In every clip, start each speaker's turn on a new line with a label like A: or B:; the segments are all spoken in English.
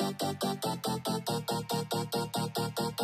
A: パパパパパパパパ。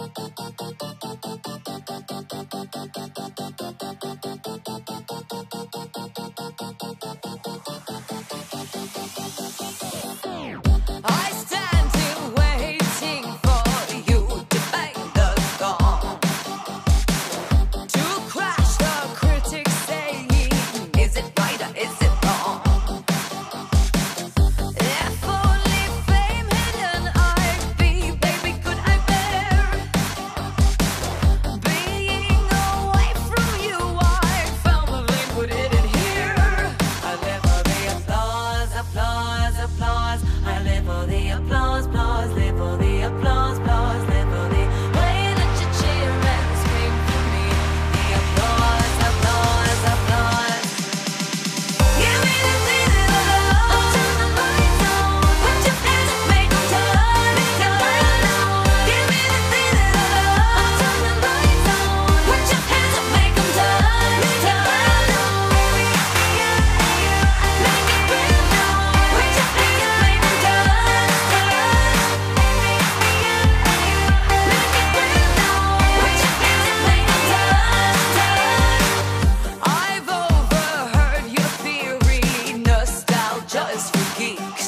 A: geeks.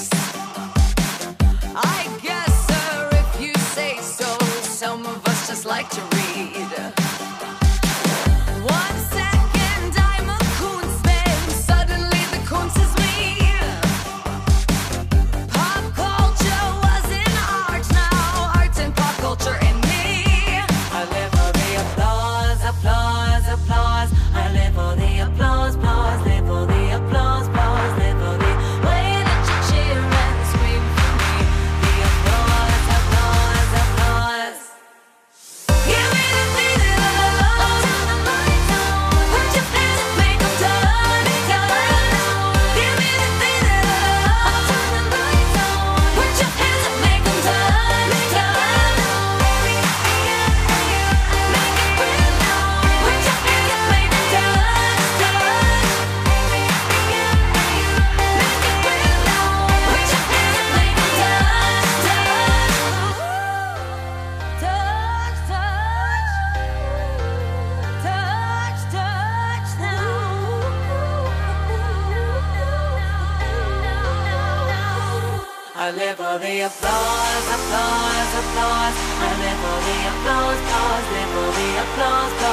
A: I live for the applause, applause, applause. I live for the applause, applause, live for the applause. applause.